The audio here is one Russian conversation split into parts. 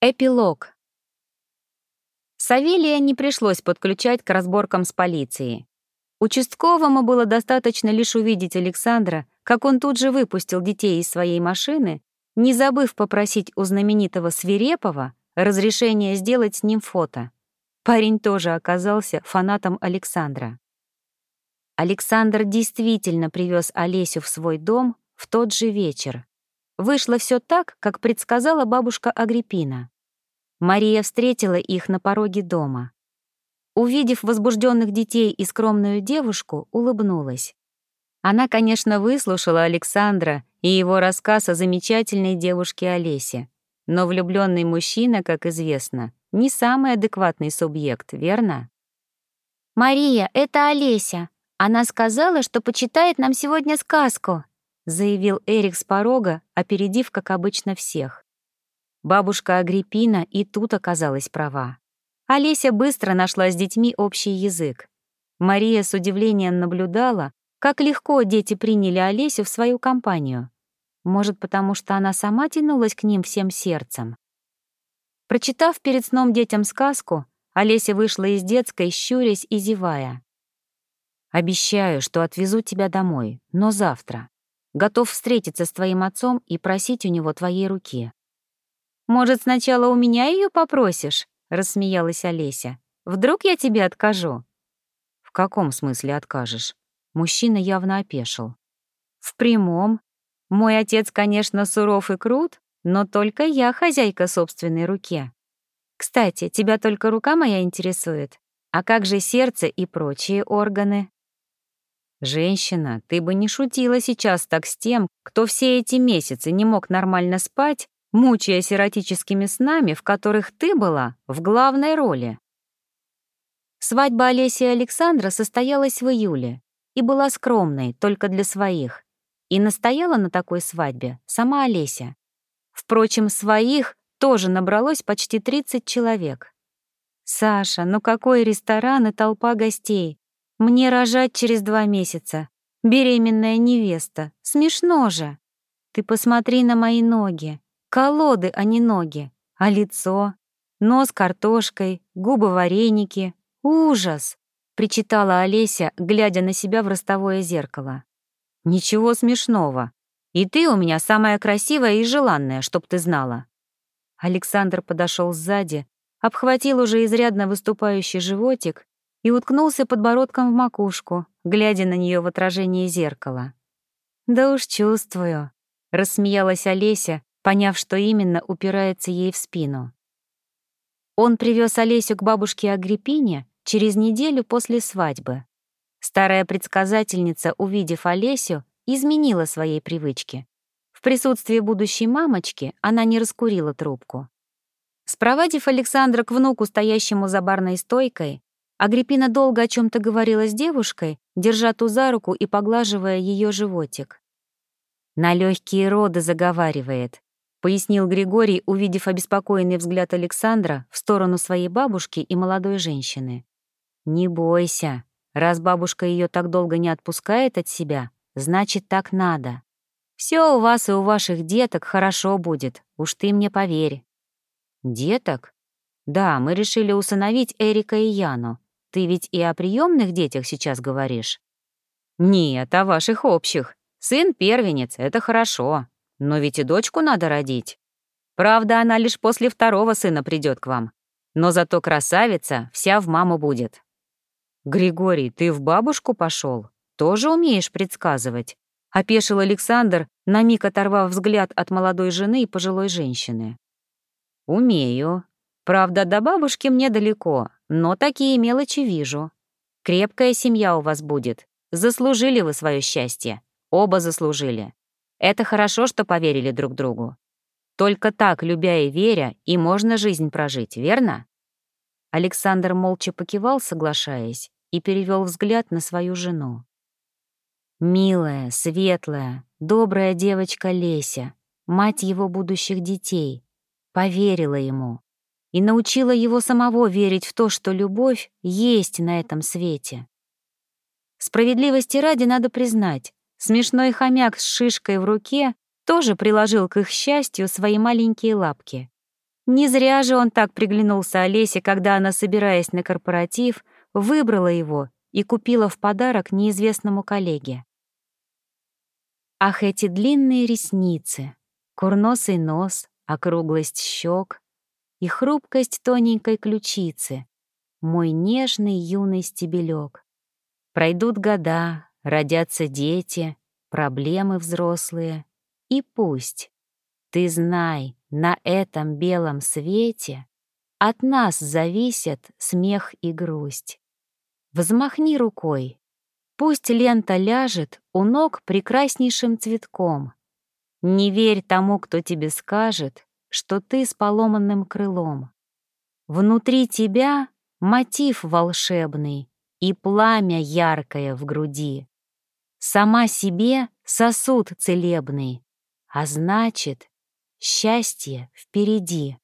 Эпилог. Савелия не пришлось подключать к разборкам с полицией. Участковому было достаточно лишь увидеть Александра, как он тут же выпустил детей из своей машины, не забыв попросить у знаменитого Свирепова разрешение сделать с ним фото. Парень тоже оказался фанатом Александра. Александр действительно привез Олесю в свой дом в тот же вечер, Вышло все так, как предсказала бабушка Агриппина. Мария встретила их на пороге дома. Увидев возбужденных детей и скромную девушку, улыбнулась. Она, конечно, выслушала Александра и его рассказ о замечательной девушке Олесе. Но влюбленный мужчина, как известно, не самый адекватный субъект, верно? «Мария, это Олеся. Она сказала, что почитает нам сегодня сказку», заявил Эрик с порога, опередив, как обычно, всех. Бабушка Агриппина и тут оказалась права. Олеся быстро нашла с детьми общий язык. Мария с удивлением наблюдала, как легко дети приняли Олесю в свою компанию. Может, потому что она сама тянулась к ним всем сердцем. Прочитав перед сном детям сказку, Олеся вышла из детской, щурясь и зевая. «Обещаю, что отвезу тебя домой, но завтра. Готов встретиться с твоим отцом и просить у него твоей руки». «Может, сначала у меня ее попросишь?» — рассмеялась Олеся. «Вдруг я тебе откажу?» «В каком смысле откажешь?» Мужчина явно опешил. «В прямом. Мой отец, конечно, суров и крут, но только я хозяйка собственной руки. Кстати, тебя только рука моя интересует. А как же сердце и прочие органы?» «Женщина, ты бы не шутила сейчас так с тем, кто все эти месяцы не мог нормально спать, мучаясь эротическими снами, в которых ты была в главной роли». Свадьба Олеси и Александра состоялась в июле и была скромной, только для своих. И настояла на такой свадьбе сама Олеся. Впрочем, своих тоже набралось почти 30 человек. «Саша, ну какой ресторан и толпа гостей! Мне рожать через два месяца. Беременная невеста. Смешно же. Ты посмотри на мои ноги. Колоды, а не ноги. А лицо? Нос картошкой, губы вареники. Ужас! Причитала Олеся, глядя на себя в ростовое зеркало. Ничего смешного. И ты у меня самая красивая и желанная, чтоб ты знала. Александр подошел сзади, обхватил уже изрядно выступающий животик и уткнулся подбородком в макушку, глядя на нее в отражении зеркала. «Да уж чувствую», — рассмеялась Олеся, поняв, что именно упирается ей в спину. Он привез Олесю к бабушке Агриппине через неделю после свадьбы. Старая предсказательница, увидев Олесю, изменила своей привычки. В присутствии будущей мамочки она не раскурила трубку. Спровадив Александра к внуку, стоящему за барной стойкой, Агриппина долго о чем то говорила с девушкой, держа ту за руку и поглаживая ее животик. «На легкие роды заговаривает», — пояснил Григорий, увидев обеспокоенный взгляд Александра в сторону своей бабушки и молодой женщины. «Не бойся, раз бабушка ее так долго не отпускает от себя, значит, так надо. Все у вас и у ваших деток хорошо будет, уж ты мне поверь». «Деток?» «Да, мы решили усыновить Эрика и Яну. Ты ведь и о приемных детях сейчас говоришь? Нет, о ваших общих. Сын первенец, это хорошо. Но ведь и дочку надо родить. Правда, она лишь после второго сына придет к вам. Но зато красавица вся в маму будет. Григорий, ты в бабушку пошел? Тоже умеешь предсказывать? Опешил Александр, на миг оторвав взгляд от молодой жены и пожилой женщины. «Умею. Правда, до бабушки мне далеко, но такие мелочи вижу. Крепкая семья у вас будет. Заслужили вы свое счастье. Оба заслужили. Это хорошо, что поверили друг другу. Только так, любя и веря, и можно жизнь прожить, верно? Александр молча покивал, соглашаясь, и перевел взгляд на свою жену. Милая, светлая, добрая девочка Леся, мать его будущих детей, поверила ему, и научила его самого верить в то, что любовь есть на этом свете. Справедливости ради надо признать, смешной хомяк с шишкой в руке тоже приложил к их счастью свои маленькие лапки. Не зря же он так приглянулся Олесе, когда она, собираясь на корпоратив, выбрала его и купила в подарок неизвестному коллеге. Ах, эти длинные ресницы, курносый нос, округлость щек и хрупкость тоненькой ключицы, мой нежный юный стебелек. Пройдут года, родятся дети, проблемы взрослые, и пусть ты знай, на этом белом свете от нас зависят смех и грусть. Взмахни рукой, пусть лента ляжет у ног прекраснейшим цветком. Не верь тому, кто тебе скажет, что ты с поломанным крылом. Внутри тебя мотив волшебный и пламя яркое в груди. Сама себе сосуд целебный, а значит, Счастье впереди.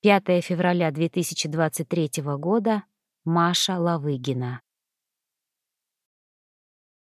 5 февраля 2023 года. Маша Лавыгина.